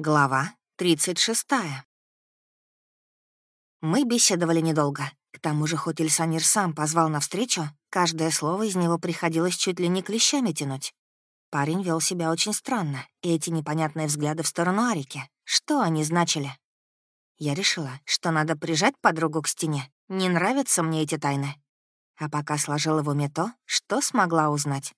Глава 36. Мы беседовали недолго. К тому же, хоть Ильсанир сам позвал навстречу, каждое слово из него приходилось чуть ли не клещами тянуть. Парень вел себя очень странно, и эти непонятные взгляды в сторону Арики, что они значили? Я решила, что надо прижать подругу к стене. Не нравятся мне эти тайны. А пока сложила в уме то, что смогла узнать.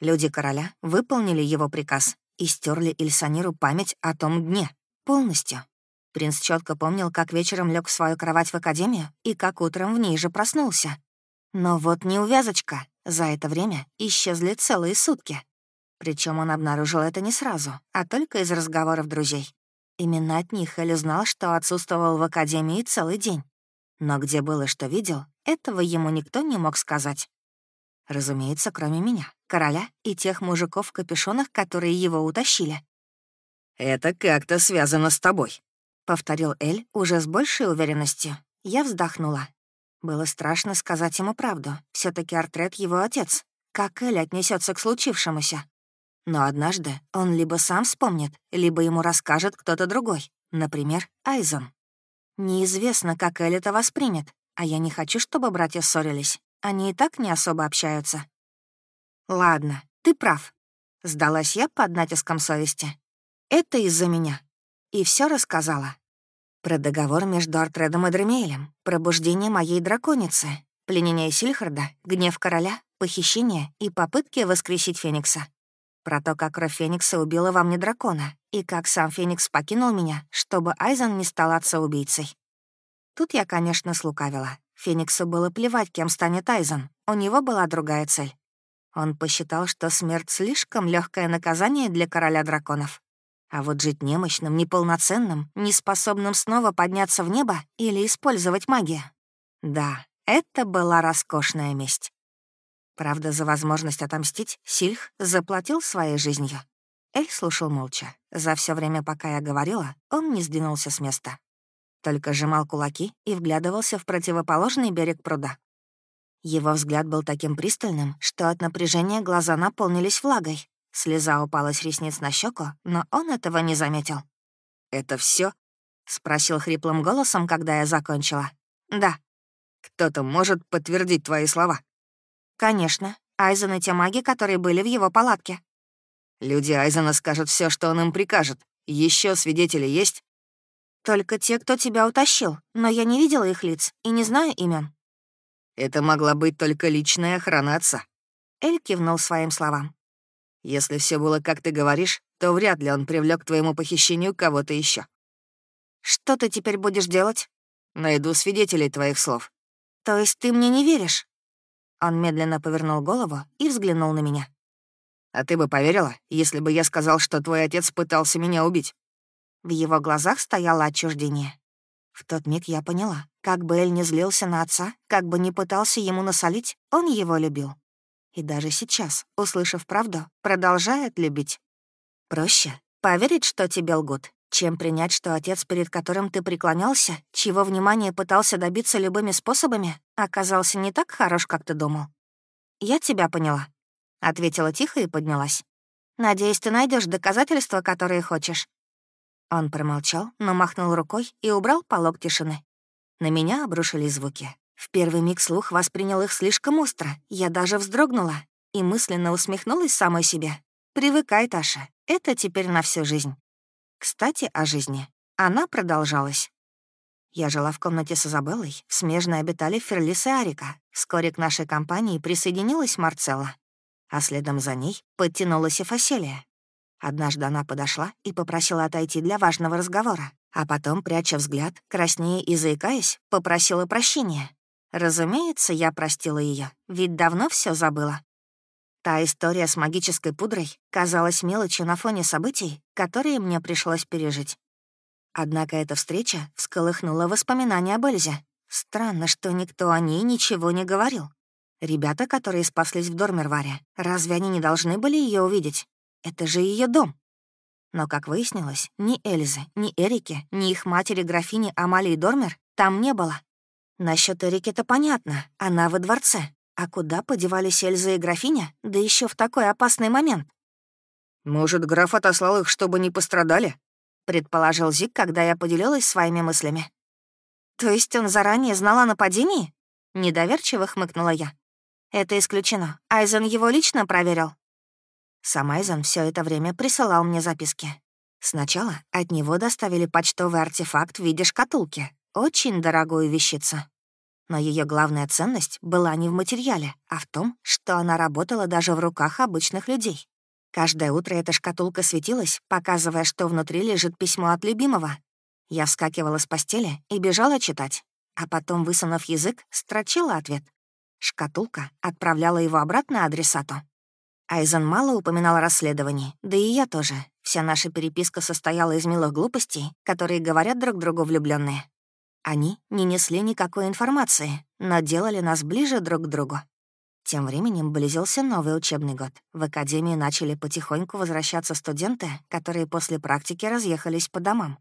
Люди короля выполнили его приказ и стерли Ильсаниру память о том дне. Полностью. Принц четко помнил, как вечером лег в свою кровать в академию и как утром в ней же проснулся. Но вот неувязочка. За это время исчезли целые сутки. Причем он обнаружил это не сразу, а только из разговоров друзей. Именно от них Эль узнал, что отсутствовал в академии целый день. Но где было, что видел, этого ему никто не мог сказать. Разумеется, кроме меня, короля и тех мужиков в капюшонах, которые его утащили. «Это как-то связано с тобой», — повторил Эль уже с большей уверенностью. Я вздохнула. Было страшно сказать ему правду. все таки Артрет — его отец. Как Эль отнесется к случившемуся? Но однажды он либо сам вспомнит, либо ему расскажет кто-то другой, например, Айзон. Неизвестно, как Эль это воспримет, а я не хочу, чтобы братья ссорились. Они и так не особо общаются. Ладно, ты прав. Сдалась я под натиском совести. Это из-за меня. И все рассказала. Про договор между Артредом и Дремейлем, пробуждение моей драконицы, пленение Сильхарда, гнев короля, похищение и попытки воскресить Феникса. Про то, как кровь Феникса убила во мне дракона, и как сам Феникс покинул меня, чтобы Айзен не стал отца-убийцей. Тут я, конечно, слукавила. Фениксу было плевать, кем станет Айзен. У него была другая цель. Он посчитал, что смерть слишком легкое наказание для короля драконов. А вот жить немощным, неполноценным, неспособным снова подняться в небо или использовать магию. Да, это была роскошная месть. Правда, за возможность отомстить Сильх заплатил своей жизнью. Эль слушал молча. За все время, пока я говорила, он не сдвинулся с места только сжимал кулаки и вглядывался в противоположный берег пруда. Его взгляд был таким пристальным, что от напряжения глаза наполнились влагой. Слеза упала с ресниц на щеку, но он этого не заметил. «Это все? спросил хриплым голосом, когда я закончила. «Да». «Кто-то может подтвердить твои слова?» «Конечно. Айзен и те маги, которые были в его палатке». «Люди Айзена скажут все, что он им прикажет. Еще свидетели есть?» «Только те, кто тебя утащил, но я не видела их лиц и не знаю имен». «Это могла быть только личная охрана отца». Эль кивнул своим словам. «Если все было, как ты говоришь, то вряд ли он привлек к твоему похищению кого-то еще. «Что ты теперь будешь делать?» «Найду свидетелей твоих слов». «То есть ты мне не веришь?» Он медленно повернул голову и взглянул на меня. «А ты бы поверила, если бы я сказал, что твой отец пытался меня убить?» В его глазах стояло отчуждение. В тот миг я поняла, как бы Эль не злился на отца, как бы не пытался ему насолить, он его любил. И даже сейчас, услышав правду, продолжает любить. Проще поверить, что тебе лгут, чем принять, что отец, перед которым ты преклонялся, чего внимания пытался добиться любыми способами, оказался не так хорош, как ты думал. «Я тебя поняла», — ответила тихо и поднялась. «Надеюсь, ты найдешь доказательства, которые хочешь. Он промолчал, но махнул рукой и убрал полог тишины. На меня обрушились звуки. В первый миг слух воспринял их слишком остро. Я даже вздрогнула и мысленно усмехнулась самой себе. «Привыкай, Таша, это теперь на всю жизнь». Кстати, о жизни. Она продолжалась. Я жила в комнате с Изабеллой, смежно обитали Ферлис и Арика. Вскоре к нашей компании присоединилась Марцелла. А следом за ней подтянулась и Фаселия. Однажды она подошла и попросила отойти для важного разговора, а потом, пряча взгляд, краснее и заикаясь, попросила прощения. Разумеется, я простила ее, ведь давно все забыла. Та история с магической пудрой казалась мелочью на фоне событий, которые мне пришлось пережить. Однако эта встреча всколыхнула воспоминания об Эльзе. Странно, что никто о ней ничего не говорил. Ребята, которые спаслись в Дормерваре, разве они не должны были ее увидеть? Это же ее дом. Но, как выяснилось, ни Эльзы, ни Эрики, ни их матери графини Амалии Дормер там не было. Насчет Эрики-то понятно, она во дворце. А куда подевались Эльза и графиня, да еще в такой опасный момент? «Может, граф отослал их, чтобы не пострадали?» — предположил Зик, когда я поделилась своими мыслями. «То есть он заранее знал о нападении?» — недоверчиво хмыкнула я. «Это исключено. Айзен его лично проверил?» Сам Айзен все это время присылал мне записки. Сначала от него доставили почтовый артефакт в виде шкатулки, очень дорогую вещицу. Но ее главная ценность была не в материале, а в том, что она работала даже в руках обычных людей. Каждое утро эта шкатулка светилась, показывая, что внутри лежит письмо от любимого. Я вскакивала с постели и бежала читать, а потом, высунув язык, строчила ответ. Шкатулка отправляла его обратно адресату. Айзен мало упоминал о да и я тоже. Вся наша переписка состояла из милых глупостей, которые говорят друг другу влюбленные. Они не несли никакой информации, но делали нас ближе друг к другу. Тем временем близился новый учебный год. В академию начали потихоньку возвращаться студенты, которые после практики разъехались по домам.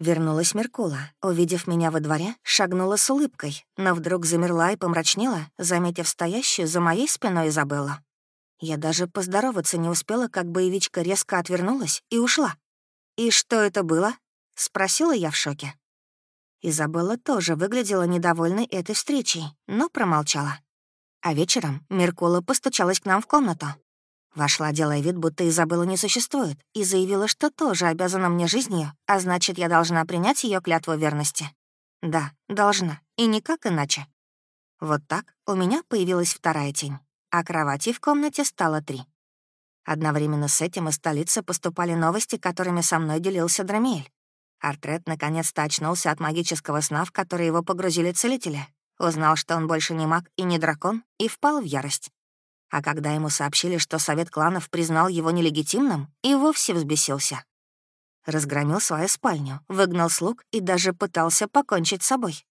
Вернулась Меркула. Увидев меня во дворе, шагнула с улыбкой, но вдруг замерла и помрачнела, заметив стоящую за моей спиной Изабеллу. Я даже поздороваться не успела, как боевичка резко отвернулась и ушла. «И что это было?» — спросила я в шоке. Изабелла тоже выглядела недовольной этой встречей, но промолчала. А вечером Меркула постучалась к нам в комнату. Вошла, делая вид, будто Изабелла не существует, и заявила, что тоже обязана мне жизнью, а значит, я должна принять ее клятву верности. Да, должна, и никак иначе. Вот так у меня появилась вторая тень, а кровати в комнате стало три. Одновременно с этим из столицы поступали новости, которыми со мной делился Драмиэль. Артрет наконец-то очнулся от магического сна, в который его погрузили целители. Узнал, что он больше не маг и не дракон, и впал в ярость. А когда ему сообщили, что совет кланов признал его нелегитимным, и вовсе взбесился. Разгромил свою спальню, выгнал слуг и даже пытался покончить с собой.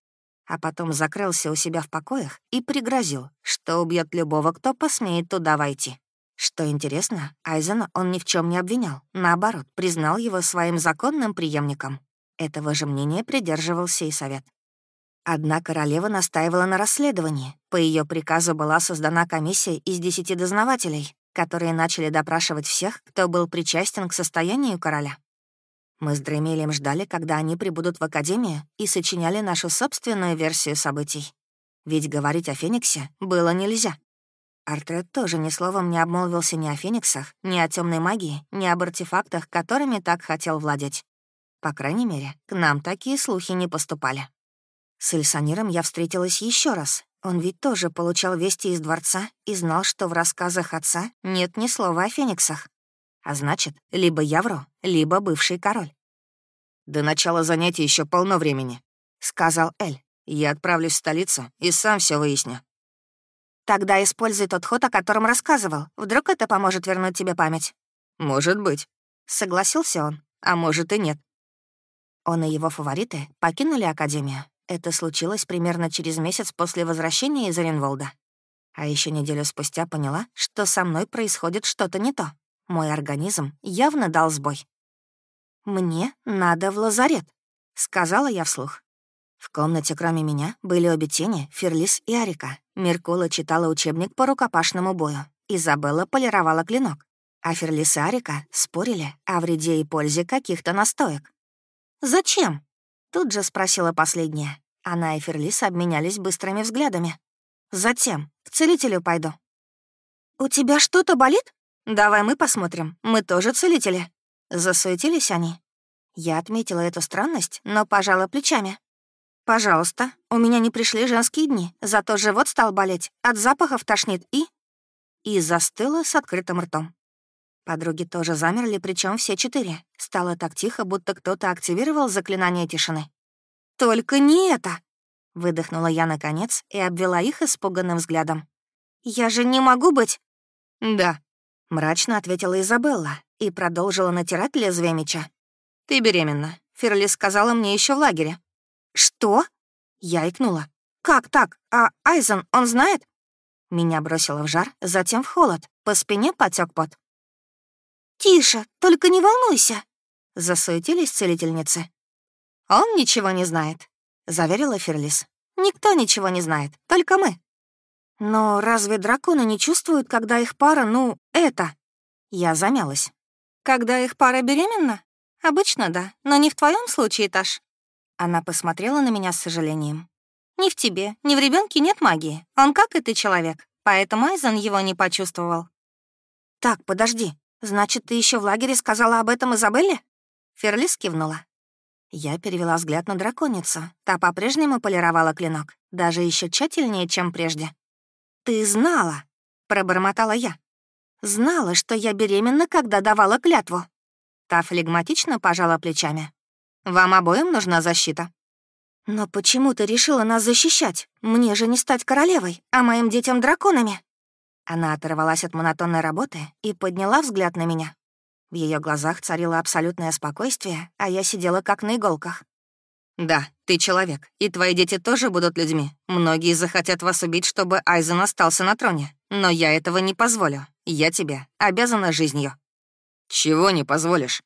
А потом закрылся у себя в покоях и пригрозил, что убьет любого, кто посмеет туда войти. Что интересно, Айзена он ни в чем не обвинял, наоборот, признал его своим законным преемником. Этого же мнения придерживался и совет. Одна королева настаивала на расследовании. По ее приказу была создана комиссия из десяти дознавателей, которые начали допрашивать всех, кто был причастен к состоянию короля. Мы с Дремелем ждали, когда они прибудут в Академию, и сочиняли нашу собственную версию событий. Ведь говорить о Фениксе было нельзя. Артред тоже ни словом не обмолвился ни о Фениксах, ни о темной магии, ни об артефактах, которыми так хотел владеть. По крайней мере, к нам такие слухи не поступали. С Эльсаниром я встретилась еще раз. Он ведь тоже получал вести из дворца и знал, что в рассказах отца нет ни слова о фениксах. А значит, либо я вру, либо бывший король. «До начала занятий еще полно времени», — сказал Эль. «Я отправлюсь в столицу и сам все выясню». «Тогда используй тот ход, о котором рассказывал. Вдруг это поможет вернуть тебе память?» «Может быть», — согласился он, а может и нет. Он и его фавориты покинули Академию. Это случилось примерно через месяц после возвращения из Оренволда. А еще неделю спустя поняла, что со мной происходит что-то не то. Мой организм явно дал сбой. «Мне надо в лазарет», — сказала я вслух. В комнате, кроме меня, были обе тени, Ферлис и Арика. Меркула читала учебник по рукопашному бою. Изабелла полировала клинок. А Ферлис и Арика спорили о вреде и пользе каких-то настоек. «Зачем?» Тут же спросила последняя. Она и Ферлис обменялись быстрыми взглядами. «Затем к целителю пойду». «У тебя что-то болит? Давай мы посмотрим, мы тоже целители». Засуетились они. Я отметила эту странность, но пожала плечами. «Пожалуйста, у меня не пришли женские дни, зато живот стал болеть, от запахов тошнит и...» И застыла с открытым ртом. Подруги тоже замерли, причем все четыре. Стало так тихо, будто кто-то активировал заклинание тишины. «Только не это!» — выдохнула я наконец и обвела их испуганным взглядом. «Я же не могу быть...» «Да», — мрачно ответила Изабелла и продолжила натирать лезвие меча. «Ты беременна. Ферли сказала мне еще в лагере». «Что?» — я икнула. «Как так? А Айзен, он знает?» Меня бросило в жар, затем в холод. По спине потек пот. «Тише, только не волнуйся!» — засуетились целительницы. «Он ничего не знает», — заверила Ферлис. «Никто ничего не знает, только мы». «Но разве драконы не чувствуют, когда их пара, ну, это?» Я замялась. «Когда их пара беременна? обычно да, но не в твоем случае, Таш». Она посмотрела на меня с сожалением. «Ни в тебе, ни в ребенке нет магии. Он как и ты человек, поэтому Айзен его не почувствовал». «Так, подожди. Значит, ты еще в лагере сказала об этом Изабелле?» Ферлис кивнула. Я перевела взгляд на драконицу. Та по-прежнему полировала клинок, даже еще тщательнее, чем прежде. «Ты знала», — пробормотала я. «Знала, что я беременна, когда давала клятву». Та флегматично пожала плечами. «Вам обоим нужна защита». «Но почему ты решила нас защищать? Мне же не стать королевой, а моим детям — драконами». Она оторвалась от монотонной работы и подняла взгляд на меня. В ее глазах царило абсолютное спокойствие, а я сидела как на иголках. «Да, ты человек, и твои дети тоже будут людьми. Многие захотят вас убить, чтобы Айзен остался на троне. Но я этого не позволю. Я тебе обязана жизнью». «Чего не позволишь?»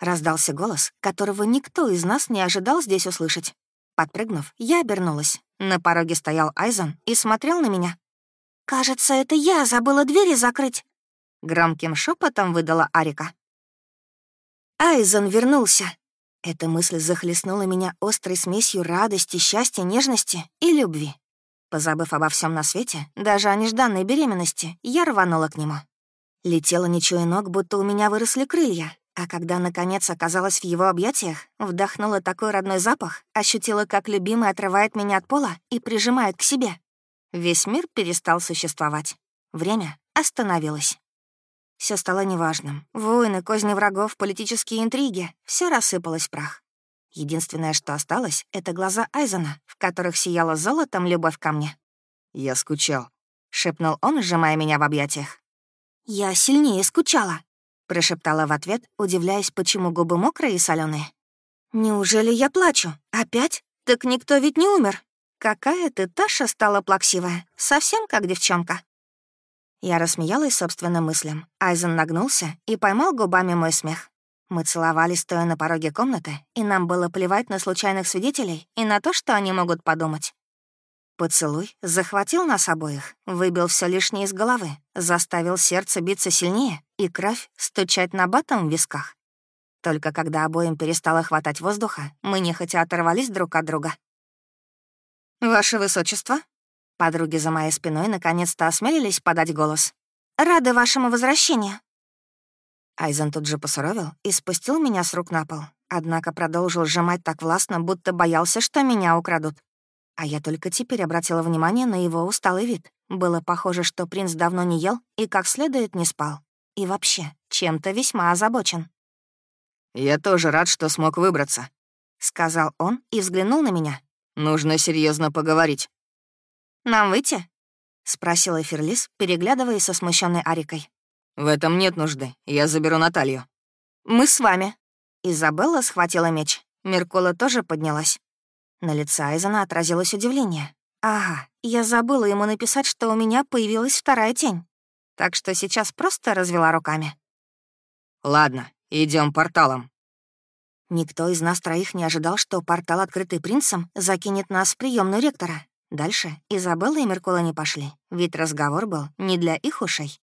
Раздался голос, которого никто из нас не ожидал здесь услышать. Подпрыгнув, я обернулась. На пороге стоял Айзен и смотрел на меня. «Кажется, это я забыла двери закрыть», — громким шепотом выдала Арика. Айзен вернулся. Эта мысль захлестнула меня острой смесью радости, счастья, нежности и любви. Позабыв обо всем на свете, даже о нежданной беременности, я рванула к нему. Летела не чуя ног, будто у меня выросли крылья, а когда, наконец, оказалась в его объятиях, вдохнула такой родной запах, ощутила, как любимый отрывает меня от пола и прижимает к себе. Весь мир перестал существовать. Время остановилось. Все стало неважным. Войны, козни врагов, политические интриги — все рассыпалось в прах. Единственное, что осталось, — это глаза Айзена, в которых сияла золотом любовь ко мне. «Я скучал», — шепнул он, сжимая меня в объятиях. «Я сильнее скучала», — прошептала в ответ, удивляясь, почему губы мокрые и соленые. «Неужели я плачу? Опять? Так никто ведь не умер. Какая ты, Таша, стала плаксивая, совсем как девчонка». Я рассмеялась собственным мыслям. Айзен нагнулся и поймал губами мой смех. Мы целовались, стоя на пороге комнаты, и нам было плевать на случайных свидетелей и на то, что они могут подумать. Поцелуй захватил нас обоих, выбил все лишнее из головы, заставил сердце биться сильнее и кровь стучать на батом в висках. Только когда обоим перестало хватать воздуха, мы нехотя оторвались друг от друга. «Ваше Высочество», Подруги за моей спиной наконец-то осмелились подать голос. «Рады вашему возвращению». Айзен тут же посуровил и спустил меня с рук на пол, однако продолжил сжимать так властно, будто боялся, что меня украдут. А я только теперь обратила внимание на его усталый вид. Было похоже, что принц давно не ел и как следует не спал. И вообще, чем-то весьма озабочен. «Я тоже рад, что смог выбраться», — сказал он и взглянул на меня. «Нужно серьезно поговорить». «Нам выйти?» — спросила Ферлис, переглядываясь со смущенной Арикой. «В этом нет нужды. Я заберу Наталью». «Мы с вами». Изабелла схватила меч. Меркула тоже поднялась. На лице Айзена отразилось удивление. «Ага, я забыла ему написать, что у меня появилась вторая тень. Так что сейчас просто развела руками». «Ладно, идем порталом». Никто из нас троих не ожидал, что портал, открытый принцем, закинет нас в приемную ректора. Дальше Изабелла и Меркула не пошли, ведь разговор был не для их ушей.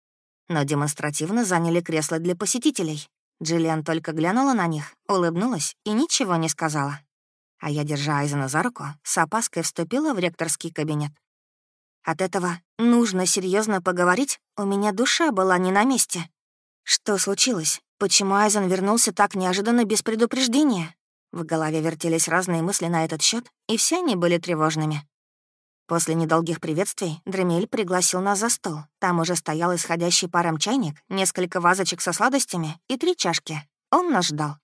Но демонстративно заняли кресло для посетителей. Джиллиан только глянула на них, улыбнулась и ничего не сказала. А я, держа Айзена за руку, с опаской вступила в ректорский кабинет. От этого нужно серьезно поговорить, у меня душа была не на месте. Что случилось? Почему Айзен вернулся так неожиданно без предупреждения? В голове вертелись разные мысли на этот счет, и все они были тревожными. После недолгих приветствий Дремель пригласил нас за стол. Там уже стоял исходящий паром чайник, несколько вазочек со сладостями и три чашки. Он нас ждал.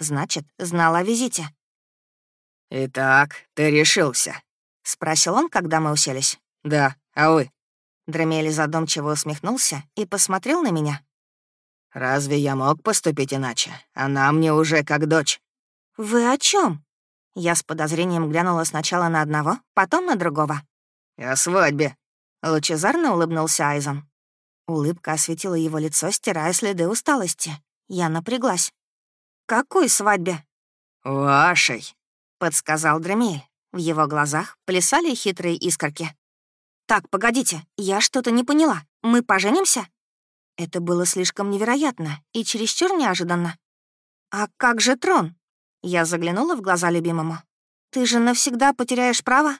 Значит, знал о визите. «Итак, ты решился?» — спросил он, когда мы уселись. «Да, а вы?» Дремель задумчиво усмехнулся и посмотрел на меня. «Разве я мог поступить иначе? Она мне уже как дочь». «Вы о чем? Я с подозрением глянула сначала на одного, потом на другого. «О свадьбе», — лучезарно улыбнулся Айзон. Улыбка осветила его лицо, стирая следы усталости. Я напряглась. «Какой свадьбе?» «Вашей», — подсказал Дремель. В его глазах плясали хитрые искорки. «Так, погодите, я что-то не поняла. Мы поженимся?» Это было слишком невероятно и чересчур неожиданно. «А как же трон?» Я заглянула в глаза любимому. «Ты же навсегда потеряешь право?»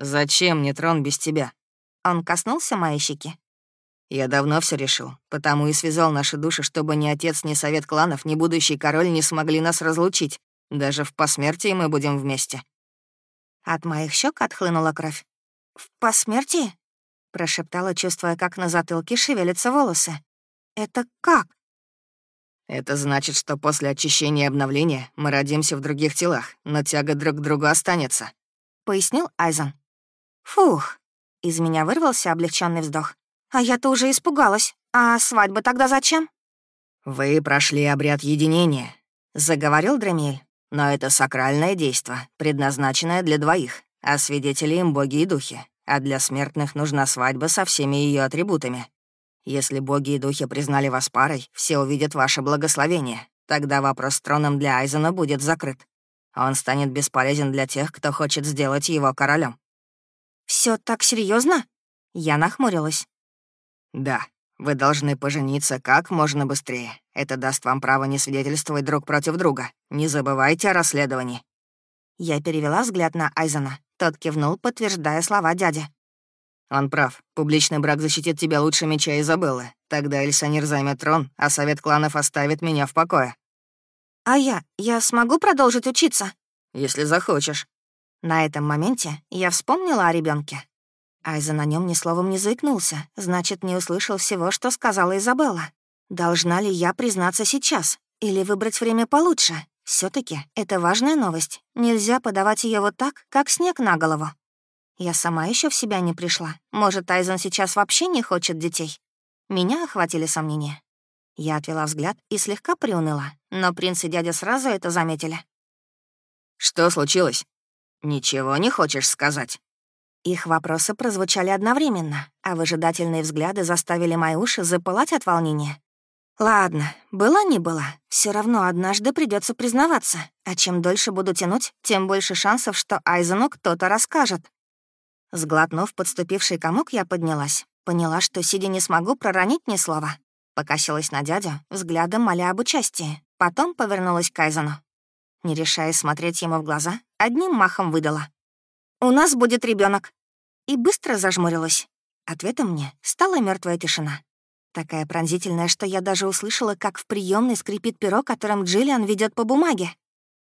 «Зачем мне трон без тебя?» Он коснулся моей щеки. «Я давно все решил, потому и связал наши души, чтобы ни отец, ни совет кланов, ни будущий король не смогли нас разлучить. Даже в посмертии мы будем вместе». От моих щек отхлынула кровь. «В посмертии?» — прошептала, чувствуя, как на затылке шевелятся волосы. «Это как?» «Это значит, что после очищения и обновления мы родимся в других телах, но тяга друг к другу останется», — пояснил Айзен. «Фух!» — из меня вырвался облегченный вздох. «А я-то уже испугалась. А свадьба тогда зачем?» «Вы прошли обряд единения», — заговорил Дремель. «Но это сакральное действо, предназначенное для двоих, а свидетели им боги и духи а для смертных нужна свадьба со всеми ее атрибутами. Если боги и духи признали вас парой, все увидят ваше благословение. Тогда вопрос с троном для Айзена будет закрыт. Он станет бесполезен для тех, кто хочет сделать его королем. Все так серьезно? Я нахмурилась. Да, вы должны пожениться как можно быстрее. Это даст вам право не свидетельствовать друг против друга. Не забывайте о расследовании. Я перевела взгляд на Айзена. Тот кивнул, подтверждая слова дяди. «Он прав. Публичный брак защитит тебя лучше меча Изабеллы. Тогда Эльсанир займет трон, а совет кланов оставит меня в покое». «А я? Я смогу продолжить учиться?» «Если захочешь». На этом моменте я вспомнила о ребенке. Айза на нем ни словом не заикнулся, значит, не услышал всего, что сказала Изабелла. Должна ли я признаться сейчас или выбрать время получше? все таки это важная новость. Нельзя подавать ее вот так, как снег на голову. Я сама еще в себя не пришла. Может, Тайзен сейчас вообще не хочет детей? Меня охватили сомнения. Я отвела взгляд и слегка приуныла, но принц и дядя сразу это заметили. «Что случилось? Ничего не хочешь сказать?» Их вопросы прозвучали одновременно, а выжидательные взгляды заставили мои уши запылать от волнения. Ладно, была не была, все равно однажды придется признаваться, а чем дольше буду тянуть, тем больше шансов, что Айзену кто-то расскажет. Сглотнув подступивший комок, я поднялась. Поняла, что сидя не смогу проронить ни слова. Покосилась на дядю, взглядом моля об участии. Потом повернулась к Айзену. Не решая смотреть ему в глаза, одним махом выдала. «У нас будет ребенок. И быстро зажмурилась. Ответом мне стала мертвая тишина. Такая пронзительная, что я даже услышала, как в приемной скрипит перо, которым Джиллиан ведет по бумаге.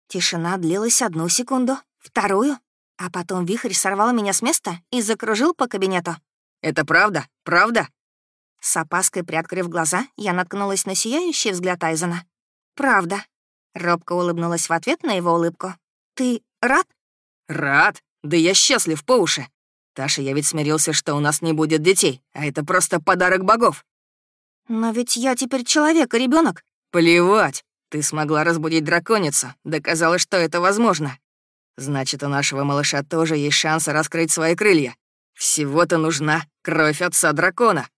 Тишина длилась одну секунду, вторую, а потом вихрь сорвал меня с места и закружил по кабинету. «Это правда? Правда?» С опаской приоткрыв глаза, я наткнулась на сияющий взгляд Айзена. «Правда». Робко улыбнулась в ответ на его улыбку. «Ты рад?» «Рад? Да я счастлив по уши. Таша, я ведь смирился, что у нас не будет детей, а это просто подарок богов. «Но ведь я теперь человек и ребенок. «Плевать! Ты смогла разбудить драконицу, доказала, что это возможно. Значит, у нашего малыша тоже есть шанс раскрыть свои крылья. Всего-то нужна кровь отца дракона».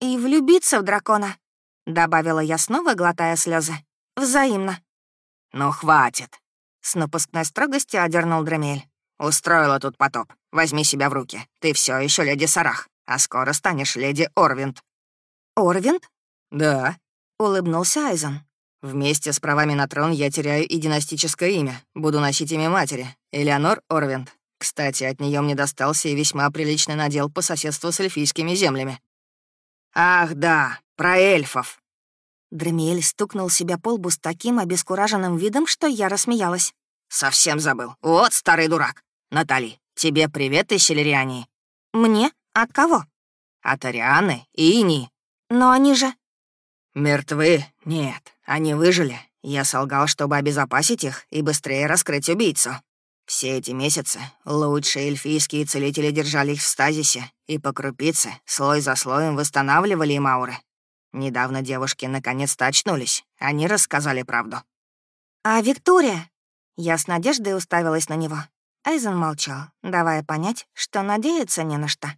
«И влюбиться в дракона», — добавила я снова, глотая слезы. «Взаимно». «Ну, хватит», — с напускной строгостью одернул Дремель. «Устроила тут потоп. Возьми себя в руки. Ты все еще леди Сарах, а скоро станешь леди Орвинд». «Орвинд?» «Да», — улыбнулся Айзен. «Вместе с правами на трон я теряю и династическое имя. Буду носить имя матери. Элеонор Орвинд. Кстати, от нее мне достался и весьма приличный надел по соседству с эльфийскими землями». «Ах, да, про эльфов!» Дремиэль стукнул себя по лбу с таким обескураженным видом, что я рассмеялась. «Совсем забыл. Вот старый дурак. Натали, тебе привет из Селериании». «Мне? От кого?» «От Арианы и Ини. Но они же...» «Мертвы? Нет, они выжили. Я солгал, чтобы обезопасить их и быстрее раскрыть убийцу. Все эти месяцы лучшие эльфийские целители держали их в стазисе и по крупице, слой за слоем восстанавливали им ауры. Недавно девушки наконец-то очнулись. Они рассказали правду. «А Виктория?» Я с надеждой уставилась на него. Айзен молчал, давая понять, что надеяться не на что.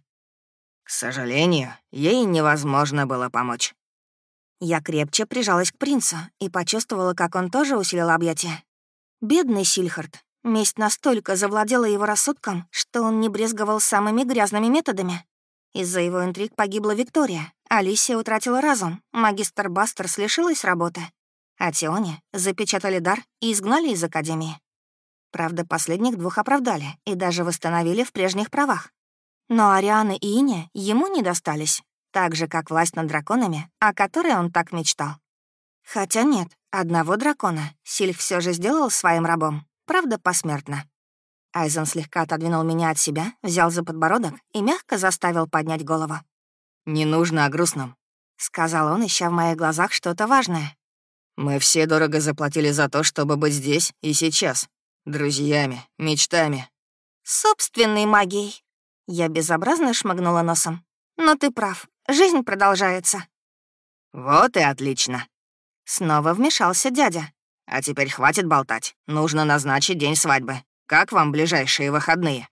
К сожалению, ей невозможно было помочь. Я крепче прижалась к принцу и почувствовала, как он тоже усилил объятия. Бедный Сильхард. Месть настолько завладела его рассудком, что он не брезговал самыми грязными методами. Из-за его интриг погибла Виктория, Алисия утратила разум, магистр Бастерс лишилась работы. а Тионе запечатали дар и изгнали из Академии. Правда, последних двух оправдали и даже восстановили в прежних правах. Но Арианы и Иня ему не достались, так же, как власть над драконами, о которой он так мечтал. Хотя нет, одного дракона Сильф все же сделал своим рабом, правда, посмертно. Айзен слегка отодвинул меня от себя, взял за подбородок и мягко заставил поднять голову. «Не нужно о грустном», — сказал он, ища в моих глазах что-то важное. «Мы все дорого заплатили за то, чтобы быть здесь и сейчас. Друзьями, мечтами». «Собственной магией». Я безобразно шмыгнула носом. «Но ты прав, жизнь продолжается». «Вот и отлично». Снова вмешался дядя. «А теперь хватит болтать. Нужно назначить день свадьбы. Как вам ближайшие выходные?»